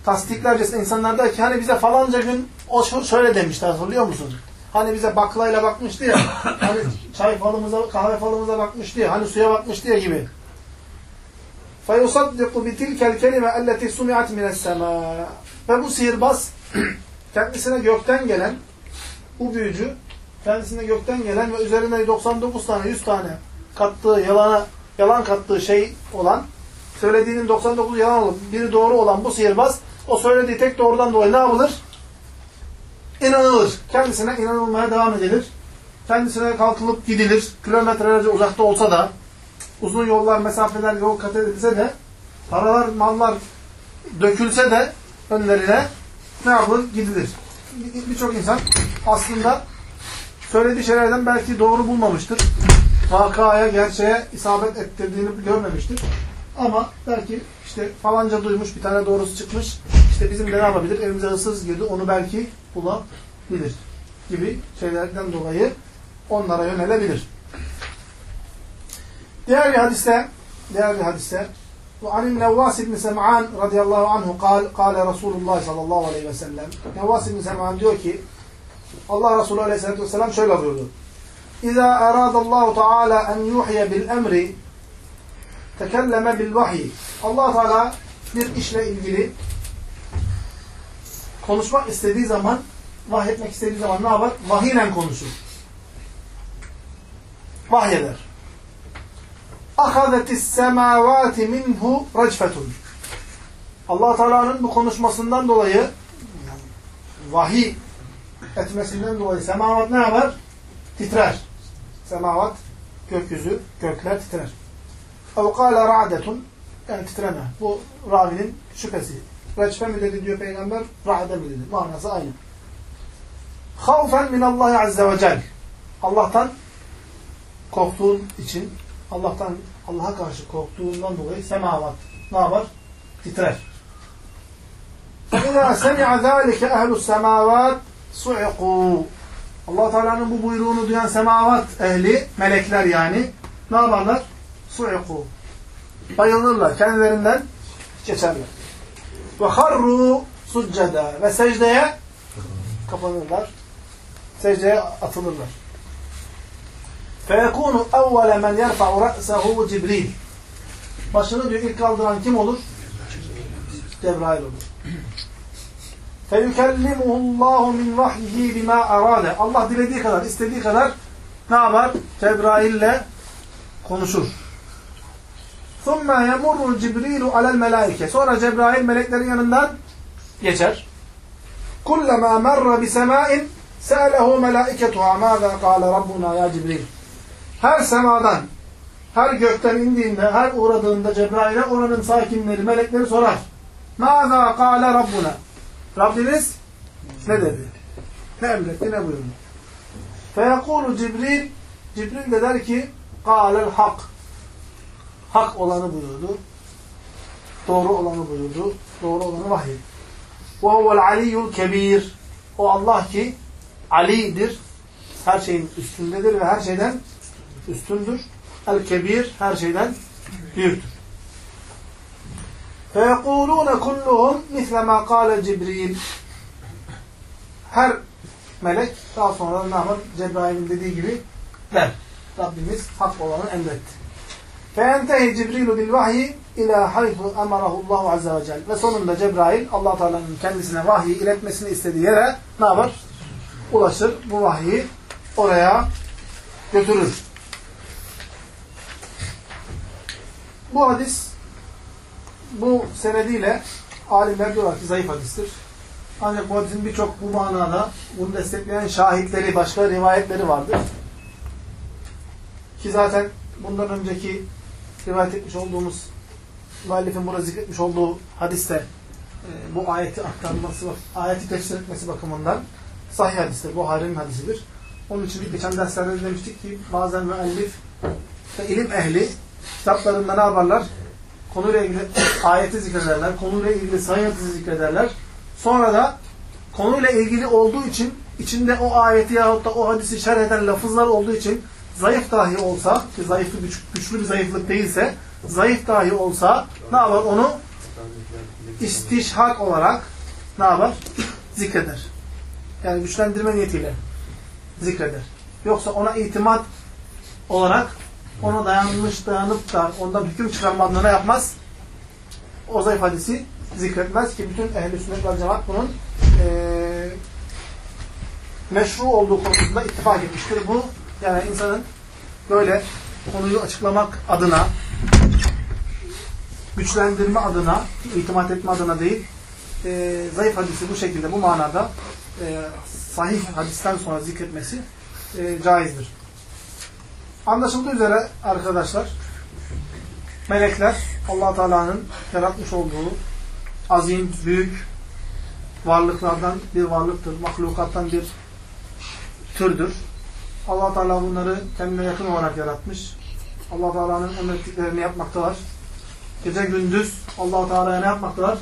tasdiklercesine insanlar der ki hani bize falanca gün o şöyle demişti hatırlıyor musun? Hani bize baklayla bakmıştı ya, *laughs* hani çay falımıza, kahve falımıza bakmıştı ya, hani suya bakmıştı ya gibi. فَيُصَدِّقُ بِتِلْكَ الْكَلِمَ اَلَّتِي سُمِعَتْ مِنَ السَّمَاءِ Ve bu sihirbaz kendisine gökten gelen, bu büyücü kendisine gökten gelen ve üzerine 99 tane, 100 tane kattığı, yalana, yalan kattığı şey olan, söylediğinin 99 yalan olup biri doğru olan bu sihirbaz, o söylediği tek doğrudan dolayı ne yapılır? inanılır. Kendisine inanılmaya devam edilir. Kendisine kalkılıp gidilir. Kilometrelerce uzakta olsa da uzun yollar, mesafeler yol kat edilse de paralar, mallar dökülse de önlerine ne yapılır? Gidilir. Birçok insan aslında söylediği şeylerden belki doğru bulmamıştır Vakaya, gerçeğe isabet ettirdiğini görmemiştir. Ama belki işte falanca duymuş, bir tane doğrusu çıkmış. İşte bizim de ne yapabilir? Evimize hırsız girdi, onu belki bulabilir gibi şeylerden dolayı onlara yönelebilir. Diğer bir hadiste, diğer bir hadiste وعن النواس بن سمعان رضي الله عنه قال قال رسول الله صلى الله عليه وسلم Nevvas bin Sem'an diyor ki Allah Resulü Aleyhisselatü Vesselam şöyle buyurdu. İza aradallahu Teala en yuhye bil emri tekelleme bil vahiy. Allah Teala bir işle ilgili konuşmak istediği zaman, vahyetmek istediği zaman ne yapar? Vahiyle konuşur. Vahyeder. Ahadetis semavati minhu racfetun. Allah Teala'nın bu konuşmasından dolayı vahiy etmesinden dolayı semavat ne yapar? Titrer. Semavat, gökyüzü, gökler titrer. Ev kâle ra'detun yani titreme. Bu ravinin şüphesi. Recfe mi dedi diyor peygamber, ra'de mi dedi. Manası aynı. Havfen minallahi azze ve cel. Allah'tan korktuğun için, Allah'tan Allah'a karşı korktuğundan dolayı semavat ne yapar? Titrer. فَاِذَا سَمِعَ ذَٰلِكَ اَهْلُ السَّمَاوَاتِ سُعِقُوا allah Teala'nın bu buyruğunu duyan semavat ehli, melekler yani, ne yaparlar? Su'iku. Bayılırlar, kendilerinden geçerler. Ve harru succeda. Ve secdeye kapanırlar. Secdeye atılırlar. فَيَكُونُ اَوَّلَ مَنْ يَرْفَعُ رَأْسَهُ Cibril. Başını diyor ilk kaldıran kim olur? Cebrail olur. فَيُكَلِّمُهُ اللّٰهُ مِنْ وَحْيِهِ بِمَا أَرَادَ Allah dilediği kadar, istediği kadar ne yapar? Cebrail'le konuşur. ثُمَّ يَمُرُّ جِبْرِيلُ عَلَى الْمَلَائِكَ Sonra Cebrail meleklerin yanından geçer. كُلَّمَا مَرَّ بِسَمَاءٍ سَأَلَهُ مَلَائِكَتُهَا مَاذَا قَالَ رَبُّنَا يَا Cibril Her semadan, her gökten indiğinde, her uğradığında Cebrail'e oranın sakinleri, melekleri sorar. مَاذَا قَالَ رَبُّنَا Rabbimiz ne dedi? Ne emretti ne buyurdu? Feyekulu Cibril Cibril de der ki Kâlel hak Hak olanı buyurdu. Doğru olanı buyurdu. Doğru olanı vahiy. Ve huvel aliyyul kebir O Allah ki Ali'dir. Her şeyin üstündedir ve her şeyden üstündür. El kebir her şeyden büyüktür. فَيَقُولُونَ كُلُّهُمْ مِثْلَ مَا قَالَ Cibril Her melek daha sonra ne yapar? Cebrail'in dediği gibi der. Rabbimiz hak olanı emretti. فَيَنْتَهِ Cibrilu بِالْوَحْيِ اِلَى حَيْثُ اَمَرَهُ اللّٰهُ عَزَّ وَجَلْ Ve sonunda Cebrail allah Teala'nın kendisine vahyi iletmesini istediği yere ne yapar? Ulaşır. Bu vahyi oraya götürür. Bu hadis bu senediyle alimler diyorlar ki zayıf hadistir. Ancak bu hadisin birçok bu manada bunu destekleyen şahitleri, başka rivayetleri vardır. Ki zaten bundan önceki rivayet etmiş olduğumuz müellifin burada zikretmiş olduğu hadiste e, bu ayeti aktarması, ayeti tefsir etmesi bakımından sahih hadistir. Bu Buhari'nin hadisidir. Onun için geçen derslerde demiştik ki bazen müellif ilim ehli kitaplarında ne yaparlar? Konuyla ilgili ayeti zikrederler. Konuyla ilgili hadisi zikrederler. Sonra da konuyla ilgili olduğu için içinde o ayeti yahut da o hadisi şerh eden lafızlar olduğu için zayıf dahi olsa ki zayıflık güç, güçlü bir zayıflık değilse zayıf dahi olsa ne yapar? Onu istişhak olarak ne yapar? Zikreder. Yani güçlendirme niyetiyle zikreder. Yoksa ona itimat olarak ona dayanmış dayanıp da ondan hüküm çıkarma adına yapmaz? O zayıf hadisi zikretmez ki bütün ehl-i sünnet ve cemaat bunun e, meşru olduğu konusunda ittifak etmiştir. Bu yani insanın böyle konuyu açıklamak adına güçlendirme adına, itimat etme adına değil, e, zayıf hadisi bu şekilde, bu manada e, sahih hadisten sonra zikretmesi e, caizdir. Anlaşıldığı üzere arkadaşlar, melekler allah Teala'nın yaratmış olduğu azim, büyük varlıklardan bir varlıktır, mahlukattan bir türdür. allah Teala bunları kendine yakın olarak yaratmış. allah Teala'nın emrettiklerini yapmaktalar. Gece gündüz allah Teala'ya ne yapmaktalar?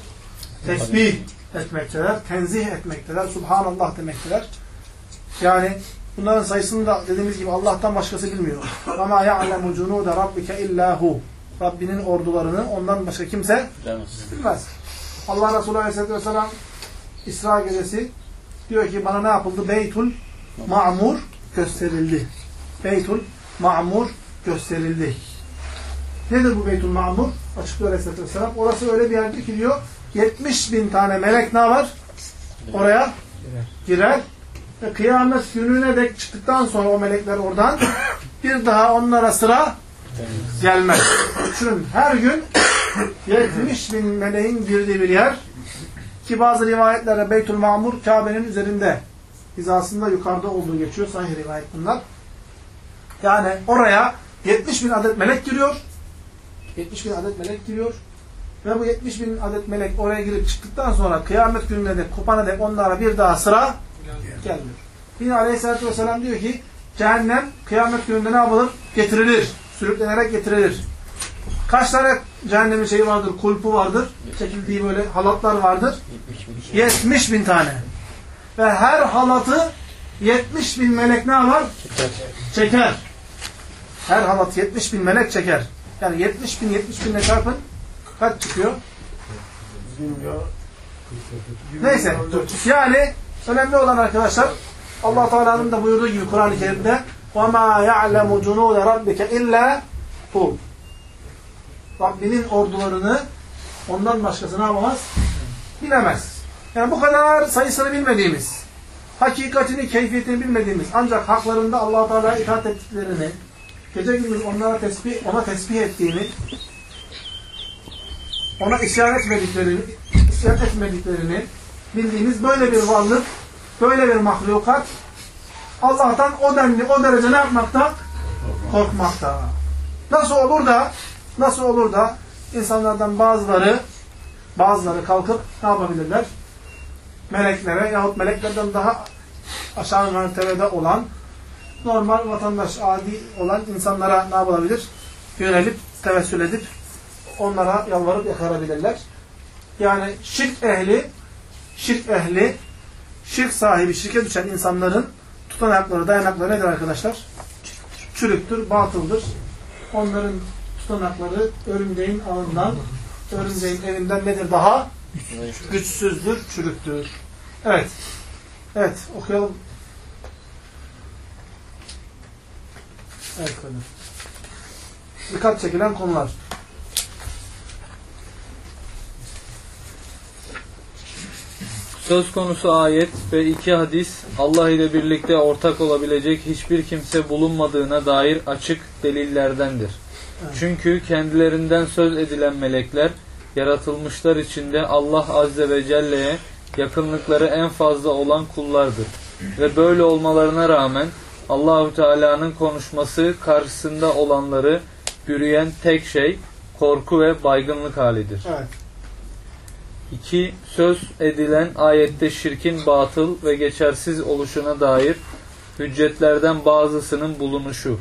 Tesbih etmekteler, tenzih etmekteler, Subhanallah demekteler. Yani bunların sayısını da dediğimiz gibi Allah'tan başkası bilmiyor. وَمَا يَعْلَمُ جُنُودَ رَبِّكَ اِلَّا هُ Rabbinin ordularını ondan başka kimse bilmez. Allah Resulü Aleyhisselatü Vesselam İsra gecesi diyor ki bana ne yapıldı? Beytul Ma'mur gösterildi. Beytul Ma'mur gösterildi. Nedir bu Beytul Ma'mur? Açıklıyor Aleyhisselatü Vesselam. Orası öyle bir yerdir ki diyor 70 bin tane melek ne var? Oraya girer. ve kıyamet gününe dek çıktıktan sonra o melekler oradan *coughs* bir daha onlara sıra gelmez. Düşünün her gün 70 bin meleğin girdiği bir yer ki bazı rivayetlerde Beytül Mamur Kabe'nin üzerinde hizasında yukarıda olduğu geçiyor. Sahih rivayet bunlar. Yani oraya 70 bin adet melek giriyor. 70 bin adet melek giriyor. Ve bu 70 bin adet melek oraya girip çıktıktan sonra kıyamet gününe de kopana dek onlara bir daha sıra gelmiyor. Yine Aleyhisselatü Vesselam diyor ki cehennem kıyamet gününde ne yapılır? Getirilir. Sürüklenerek getirilir. Kaç tane cehennemin şeyi vardır? Kulpu vardır. Çekildiği böyle halatlar vardır. 70 bin tane. Ve her halatı 70 bin melek ne yapar? Çeker. Her halat 70 bin melek çeker. Yani 70 bin 70 binle çarpın. Kaç çıkıyor? Neyse. Yani önemli olan arkadaşlar allah Teala'nın da buyurduğu gibi Kur'an-ı Kerim'de وَمَا يَعْلَمُ جُنُودَ رَبِّكَ اِلَّا هُ Rabbinin ordularını ondan başkası ne yapamaz? Bilemez. Yani bu kadar sayısını bilmediğimiz, hakikatini, keyfiyetini bilmediğimiz, ancak haklarında allah Teala'ya itaat ettiklerini, gece gündüz onlara tesbih, ona tesbih ettiğini, ona isyan etmediklerini, isyan etmediklerini bildiğimiz böyle bir varlık, böyle bir mahlukat Allah'tan o denli, o derece ne yapmakta? Korkmakta. Nasıl olur da nasıl olur da insanlardan bazıları bazıları kalkıp ne yapabilirler? Meleklere yahut meleklerden daha aşağı mertebede olan normal vatandaş, adi olan insanlara ne yapılabilir? Yönelip, tevessül edip onlara yalvarıp yakarabilirler. Yani şirk ehli şirk ehli şirk sahibi, şirke düşen insanların tutanakları, dayanakları nedir arkadaşlar? Çürüktür, batıldır. Onların tutanakları örümceğin ağından, örümceğin elinden nedir daha? Güçsüzdür, çürüktür. Evet. Evet, okuyalım. Evet, kadın. Dikkat çekilen konular. Söz konusu ayet ve iki hadis Allah ile birlikte ortak olabilecek hiçbir kimse bulunmadığına dair açık delillerdendir. Çünkü kendilerinden söz edilen melekler yaratılmışlar içinde Allah Azze ve Celle'ye yakınlıkları en fazla olan kullardır. Ve böyle olmalarına rağmen Allahü Teala'nın konuşması karşısında olanları bürüyen tek şey korku ve baygınlık halidir. Evet. 2. Söz edilen ayette şirkin batıl ve geçersiz oluşuna dair hüccetlerden bazısının bulunuşu.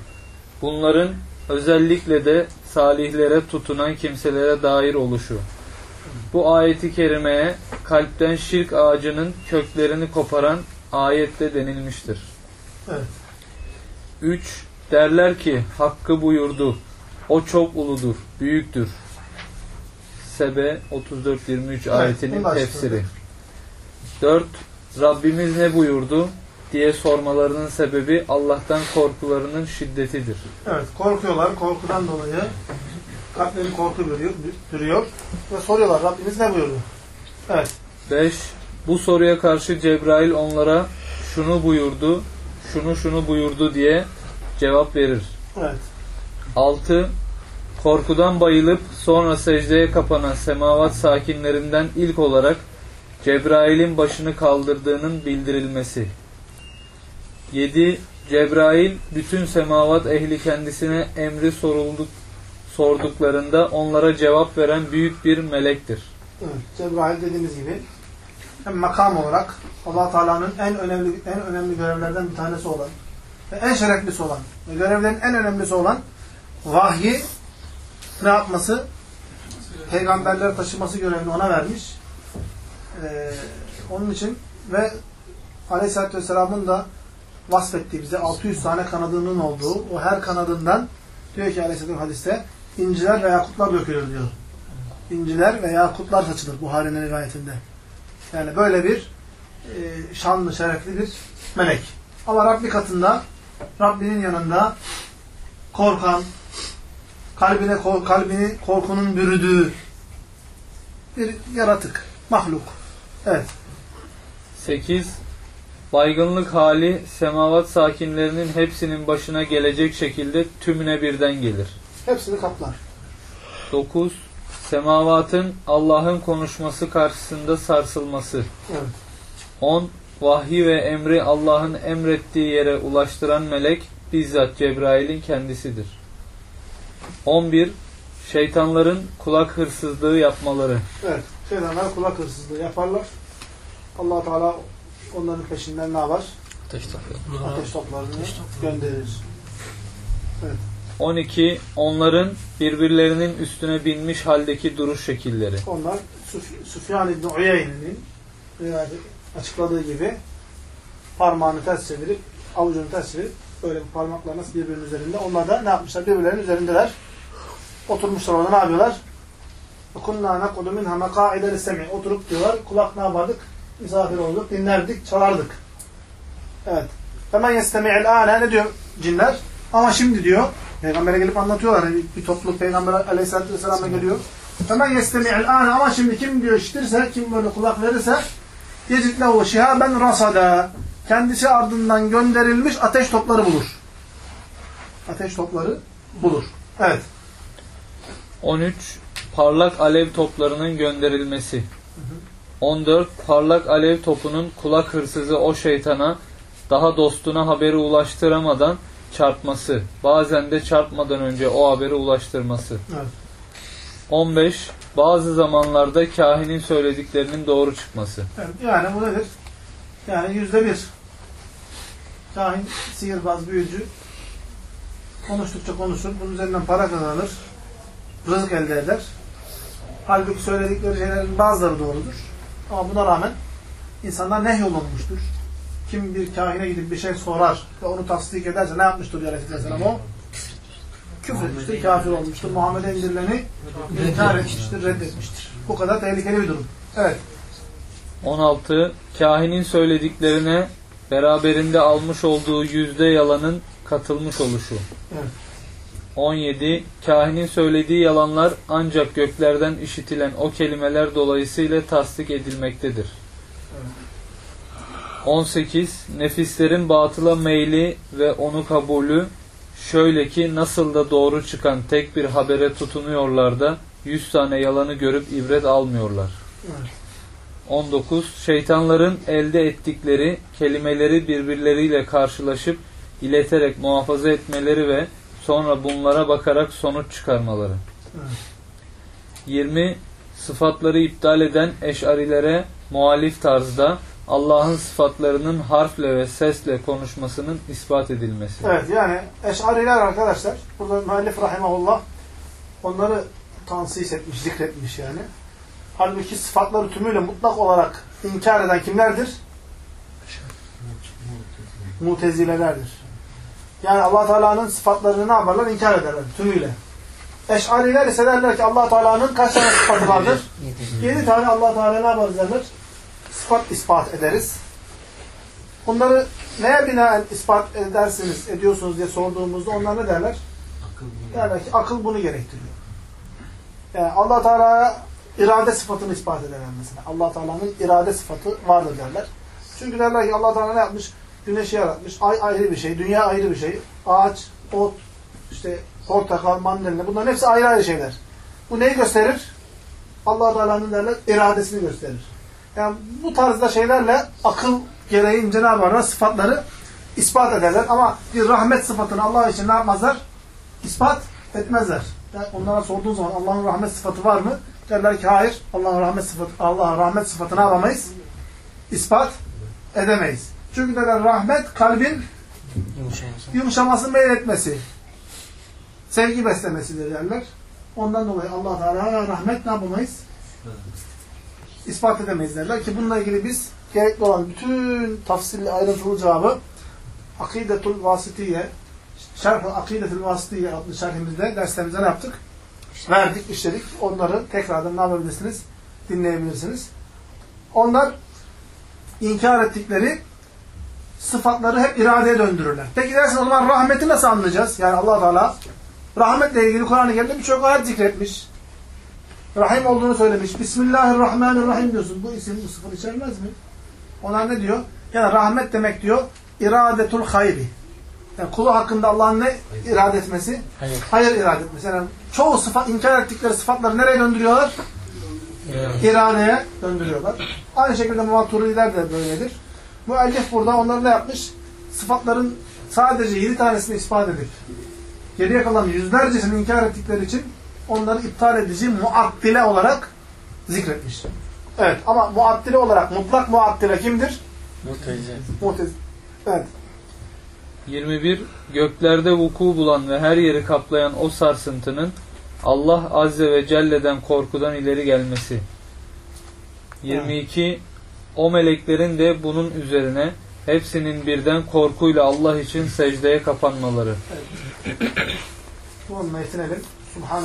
Bunların özellikle de salihlere tutunan kimselere dair oluşu. Bu ayeti kerimeye kalpten şirk ağacının köklerini koparan ayette denilmiştir. Evet. 3. Derler ki Hakkı buyurdu. O çok uludur, büyüktür. Sebe 34-23 ayetinin da tefsiri. açıkladık. 4. Rabbimiz ne buyurdu diye sormalarının sebebi Allah'tan korkularının şiddetidir. Evet, korkuyorlar. Korkudan dolayı kalpleri korku bürüyor, bürüyor ve soruyorlar Rabbimiz ne buyurdu? Evet. 5. Bu soruya karşı Cebrail onlara şunu buyurdu, şunu şunu buyurdu diye cevap verir. Evet. 6. Korkudan bayılıp sonra secdeye kapanan semavat sakinlerinden ilk olarak Cebrail'in başını kaldırdığının bildirilmesi. 7. Cebrail bütün semavat ehli kendisine emri sorulduk, sorduklarında onlara cevap veren büyük bir melektir. Evet. Cebrail dediğimiz gibi hem makam olarak allah Teala'nın en önemli en önemli görevlerden bir tanesi olan ve en şereflisi olan ve görevlerin en önemlisi olan vahyi ne yapması? Peygamberler taşıması görevini ona vermiş. Ee, onun için ve Aleyhisselatü Vesselam'ın da vasfettiği bize 600 tane kanadının olduğu o her kanadından diyor ki Aleyhisselatü hadiste inciler ve yakutlar dökülür diyor. İnciler ve yakutlar saçılır Buhari'nin rivayetinde. Yani böyle bir e, şanlı, şerefli bir melek. Ama Rabbi katında Rabbinin yanında korkan, kalbine kalbini korkunun bürüdüğü bir yaratık, mahluk. Evet. 8. Baygınlık hali semavat sakinlerinin hepsinin başına gelecek şekilde tümüne birden gelir. Hepsini kaplar. 9. Semavatın Allah'ın konuşması karşısında sarsılması. Evet. 10. Vahyi ve emri Allah'ın emrettiği yere ulaştıran melek bizzat Cebrail'in kendisidir. 11. Şeytanların kulak hırsızlığı yapmaları. Evet. Şeytanlar kulak hırsızlığı yaparlar. allah Teala onların peşinden ne yapar? Ateş topluyor. Ateş toplarını gönderir. 12. Onların birbirlerinin üstüne binmiş haldeki duruş şekilleri. Onlar Süf- Süfyan İbni Uyeyne'nin yani açıkladığı gibi parmağını ters çevirip avucunu ters çevirip böyle bu parmaklar nasıl birbirinin üzerinde. Onlar da ne yapmışlar? Birbirlerinin üzerindeler. Oturmuşlar orada ne yapıyorlar? Kunna nakudu minha maqa'ide lissemi. Oturup diyorlar. Kulak ne yapardık? Misafir olduk, dinlerdik, çalardık. Evet. Hemen yestemi'il âne ne diyor cinler? Ama şimdi diyor, Peygamber'e gelip anlatıyorlar. Yani bir, topluluk Peygamber aleyhissalatü vesselam'a geliyor. Hemen yestemi'il âne ama şimdi kim diyor işitirse, kim böyle kulak verirse yecid lehu şihaben rasada. Kendisi ardından gönderilmiş ateş topları bulur. Ateş topları bulur. Evet. 13. Parlak alev toplarının gönderilmesi. 14. Parlak alev topunun kulak hırsızı o şeytana daha dostuna haberi ulaştıramadan çarpması. Bazen de çarpmadan önce o haberi ulaştırması. Evet. 15. Bazı zamanlarda kahinin söylediklerinin doğru çıkması. Evet, yani bu nedir? Yani yüzde bir. Kahin, sihirbaz, büyücü konuştukça konuşur. Bunun üzerinden para kazanır. Rızık elde eder. Halbuki söyledikleri şeylerin bazıları doğrudur. Ama buna rağmen insanlar nehyolunmuştur. Kim bir kahine gidip bir şey sorar ve onu tasdik ederse ne yapmıştır diyor Aleyhisselam o? Küfür etmiştir, kafir olmuştur. Muhammed'e indirileni inkar etmiştir, reddetmiştir. Bu kadar tehlikeli bir durum. Evet. 16. Kahinin söylediklerine beraberinde almış olduğu yüzde yalanın katılmış oluşu. Evet. 17. Kahinin söylediği yalanlar ancak göklerden işitilen o kelimeler dolayısıyla tasdik edilmektedir. 18. Nefislerin batıla meyli ve onu kabulü şöyle ki nasıl da doğru çıkan tek bir habere tutunuyorlar da 100 tane yalanı görüp ibret almıyorlar. Evet. 19. Şeytanların elde ettikleri kelimeleri birbirleriyle karşılaşıp ileterek muhafaza etmeleri ve sonra bunlara bakarak sonuç çıkarmaları. Evet. 20. Sıfatları iptal eden eşarilere muhalif tarzda Allah'ın sıfatlarının harfle ve sesle konuşmasının ispat edilmesi. Evet yani Eş'ariler arkadaşlar burada müellif rahimahullah onları tansis etmiş, zikretmiş yani. Halbuki sıfatları tümüyle mutlak olarak inkar eden kimlerdir? Mutezilelerdir. Yani allah Teala'nın sıfatlarını ne yaparlar? İnkar ederler tümüyle. Eş'ariler ise derler ki allah Teala'nın kaç tane sıfatı vardır? Yedi tane allah Teala ne yaparız derler? Sıfat ispat ederiz. Bunları neye binaen ispat edersiniz, ediyorsunuz diye sorduğumuzda onlar ne derler? Akıl. Derler ki akıl bunu gerektiriyor. Yani allah Teala'ya irade sıfatını ispat ederler mesela. allah Teala'nın irade sıfatı vardır derler. Çünkü derler ki allah Teala ne yapmış? Güneşi yaratmış. Ay ayrı bir şey, dünya ayrı bir şey. Ağaç, ot, işte portakal, mandalina bunların hepsi ayrı ayrı şeyler. Bu neyi gösterir? allah Teala'nın derler iradesini gösterir. Yani bu tarzda şeylerle akıl gereğince ne yaparlar? Sıfatları ispat ederler. Ama bir rahmet sıfatını Allah için ne yapmazlar? İspat etmezler. Yani onlara sorduğun zaman Allah'ın rahmet sıfatı var mı? Derler ki hayır. Allah'ın rahmet sıfatı Allah'ın rahmet sıfatını ne yapamayız? İspat edemeyiz. Çünkü derler rahmet kalbin Yumuşaması. yumuşaması meyletmesi. Sevgi beslemesidir derler. Ondan dolayı Allah Teala'ya rahmet ne yapamayız? ispat edemeyiz derler ki bununla ilgili biz gerekli olan bütün tafsilli ayrıntılı cevabı Akidetul Vasitiye Şerh-i Akidetul Vasitiye adlı şerhimizde derslerimizde yaptık? Verdik, işledik. Onları tekrardan ne yapabilirsiniz? Dinleyebilirsiniz. Onlar inkar ettikleri sıfatları hep iradeye döndürürler. Peki dersin o zaman rahmeti nasıl anlayacağız? Yani allah Teala rahmetle ilgili Kur'an-ı Kerim'de birçok ayet zikretmiş. Rahim olduğunu söylemiş. Bismillahirrahmanirrahim diyorsun. Bu isim bu sıfır içermez mi? Ona ne diyor? Yani rahmet demek diyor iradetul hayri. Yani kulu hakkında Allah'ın ne irade etmesi? Hayır. Hayır irade etmesi. Yani çoğu sıfat, inkar ettikleri sıfatları nereye döndürüyorlar? İradeye döndürüyorlar. Aynı şekilde muvaturiler de böyledir. Müellif burada onları ne yapmış? Sıfatların sadece yedi tanesini ispat edip geriye kalan yüzlercesini inkar ettikleri için onları iptal edici muattile olarak zikretmiş. Evet ama muattile olarak mutlak muattile kimdir? Mutezile. Mutez. Evet. 21. Göklerde vuku bulan ve her yeri kaplayan o sarsıntının Allah Azze ve Celle'den korkudan ileri gelmesi. 22. O meleklerin de bunun üzerine hepsinin birden korkuyla Allah için secdeye kapanmaları. Yetinelim. Subhane